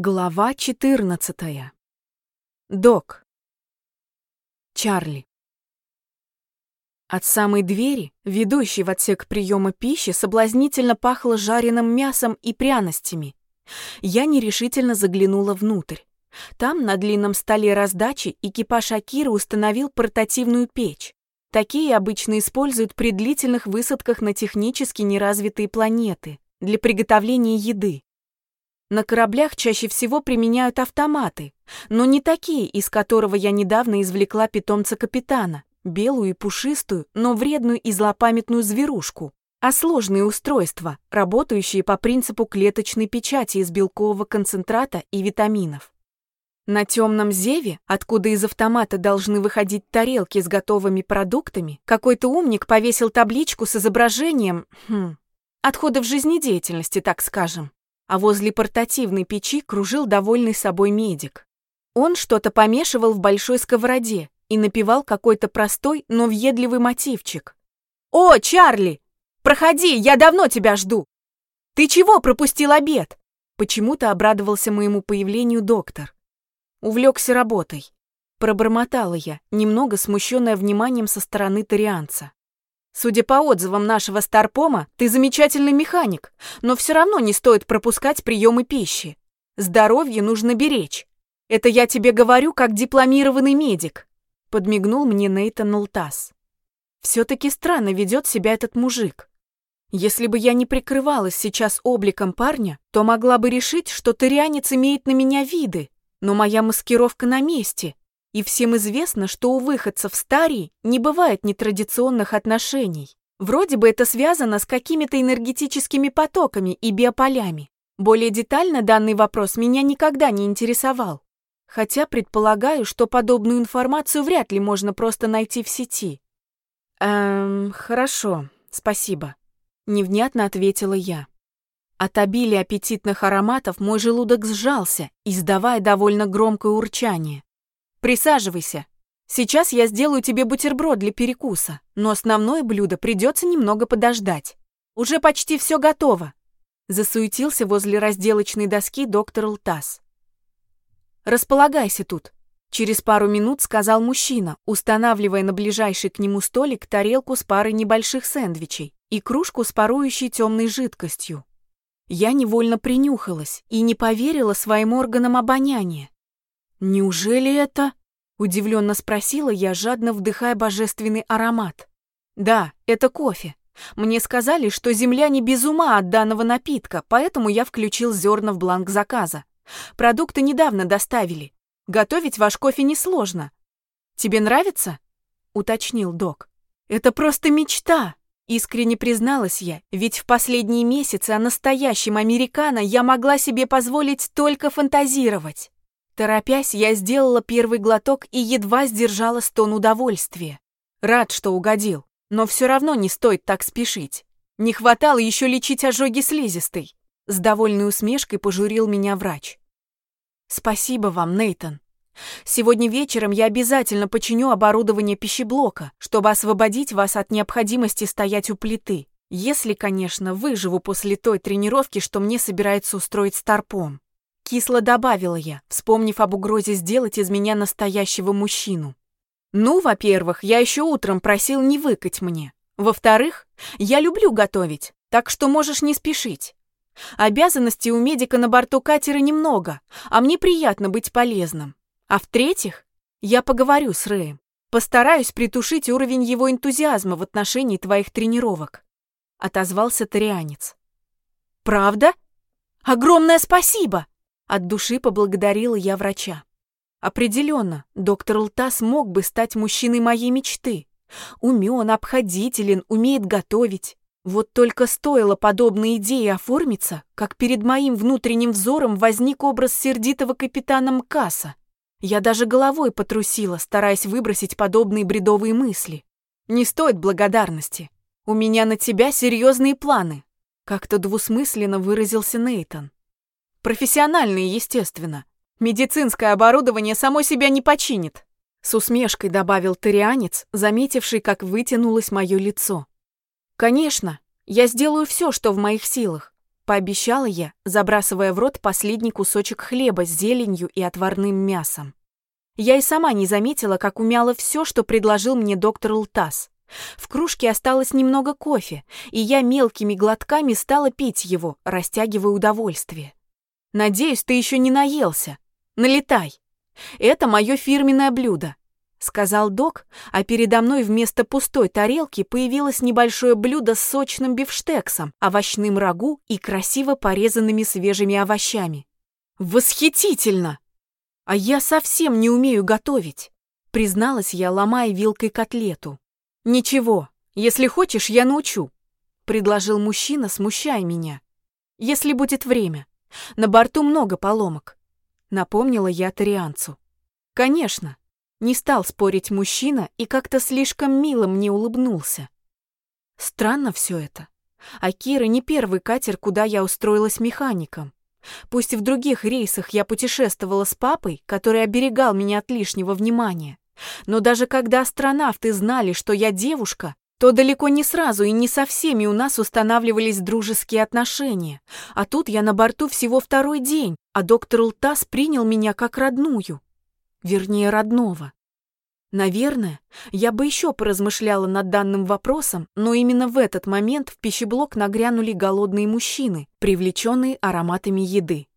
Глава 14. Док. Чарли. От самой двери, ведущей в отсек приема пищи, соблазнительно пахло жареным мясом и пряностями. Я нерешительно заглянула внутрь. Там, на длинном столе раздачи, экипаж Акиры установил портативную печь. Такие обычно используют при длительных высадках на технически неразвитые планеты для приготовления еды. На кораблях чаще всего применяют автоматы, но не такие, из которого я недавно извлекла питомца капитана, белую и пушистую, но вредную и злопамятную зверушку, а сложные устройства, работающие по принципу клеточной печати из белкового концентрата и витаминов. На темном зеве, откуда из автомата должны выходить тарелки с готовыми продуктами, какой-то умник повесил табличку с изображением хм, отходов жизнедеятельности, так скажем а возле портативной печи кружил довольный собой медик. Он что-то помешивал в большой сковороде и напевал какой-то простой, но въедливый мотивчик. «О, Чарли! Проходи, я давно тебя жду! Ты чего пропустил обед?» Почему-то обрадовался моему появлению доктор. Увлекся работой. Пробормотала я, немного смущенная вниманием со стороны тарианца. Судя по отзывам нашего старпома, ты замечательный механик, но все равно не стоит пропускать приемы пищи. Здоровье нужно беречь. Это я тебе говорю как дипломированный медик», — подмигнул мне Нейтан Лтас. «Все-таки странно ведет себя этот мужик. Если бы я не прикрывалась сейчас обликом парня, то могла бы решить, что тырянец имеет на меня виды, но моя маскировка на месте, и всем известно, что у выходцев старей не бывает нетрадиционных отношений. Вроде бы это связано с какими-то энергетическими потоками и биополями. Более детально данный вопрос меня никогда не интересовал. Хотя предполагаю, что подобную информацию вряд ли можно просто найти в сети. «Эм, хорошо, спасибо», — невнятно ответила я. От обилия аппетитных ароматов мой желудок сжался, издавая довольно громкое урчание. Присаживайся. Сейчас я сделаю тебе бутерброд для перекуса, но основное блюдо придется немного подождать. Уже почти все готово. Засуетился возле разделочной доски доктор Лтас. Располагайся тут. Через пару минут сказал мужчина, устанавливая на ближайший к нему столик тарелку с парой небольших сэндвичей и кружку с парующей темной жидкостью. Я невольно принюхалась и не поверила своим органам обоняния. «Неужели это?» — удивленно спросила я, жадно вдыхая божественный аромат. «Да, это кофе. Мне сказали, что земляне без ума от данного напитка, поэтому я включил зерна в бланк заказа. Продукты недавно доставили. Готовить ваш кофе несложно. Тебе нравится?» — уточнил док. «Это просто мечта!» Искренне призналась я, ведь в последние месяцы о настоящем американо я могла себе позволить только фантазировать. Торопясь, я сделала первый глоток и едва сдержала стон удовольствия. Рад, что угодил, но все равно не стоит так спешить. Не хватало еще лечить ожоги слизистой. С довольной усмешкой пожурил меня врач. Спасибо вам, Нейтон. Сегодня вечером я обязательно починю оборудование пищеблока, чтобы освободить вас от необходимости стоять у плиты. Если, конечно, выживу после той тренировки, что мне собирается устроить Старпом. Кисло добавила я, вспомнив об угрозе сделать из меня настоящего мужчину. Ну, во-первых, я еще утром просил не выкать мне. Во-вторых, я люблю готовить, так что можешь не спешить. Обязанностей у медика на борту катера немного, а мне приятно быть полезным. А в-третьих, я поговорю с Рэем. Постараюсь притушить уровень его энтузиазма в отношении твоих тренировок. Отозвался тарианец. Правда? Огромное спасибо! От души поблагодарила я врача. Определенно, доктор Лтас мог бы стать мужчиной моей мечты. Умен, обходителен, умеет готовить. Вот только стоило подобной идее оформиться, как перед моим внутренним взором возник образ сердитого капитана Мкаса. Я даже головой потрусила, стараясь выбросить подобные бредовые мысли. Не стоит благодарности. У меня на тебя серьезные планы. Как-то двусмысленно выразился Нейтон. Профессиональные, естественно. Медицинское оборудование само себя не починит. С усмешкой добавил тарианец, заметивший, как вытянулось мое лицо. Конечно, я сделаю все, что в моих силах. пообещала я, забрасывая в рот последний кусочек хлеба с зеленью и отварным мясом. Я и сама не заметила, как умяла все, что предложил мне доктор Лтас. В кружке осталось немного кофе, и я мелкими глотками стала пить его, растягивая удовольствие. «Надеюсь, ты еще не наелся. Налетай. Это мое фирменное блюдо», — сказал док, а передо мной вместо пустой тарелки появилось небольшое блюдо с сочным бифштексом, овощным рагу и красиво порезанными свежими овощами. «Восхитительно! А я совсем не умею готовить», — призналась я, ломая вилкой котлету. «Ничего, если хочешь, я научу», — предложил мужчина, смущая меня. «Если будет время. На борту много поломок», — напомнила я тарианцу. «Конечно», — не стал спорить мужчина и как-то слишком мило мне улыбнулся. Странно все это. А Кира не первый катер, куда я устроилась механиком. Пусть и в других рейсах я путешествовала с папой, который оберегал меня от лишнего внимания. Но даже когда астронавты знали, что я девушка, то далеко не сразу и не со всеми у нас устанавливались дружеские отношения. А тут я на борту всего второй день, а доктор Лтас принял меня как родную. Вернее, родного. Наверное, я бы еще поразмышляла над данным вопросом, но именно в этот момент в пищеблок нагрянули голодные мужчины, привлеченные ароматами еды.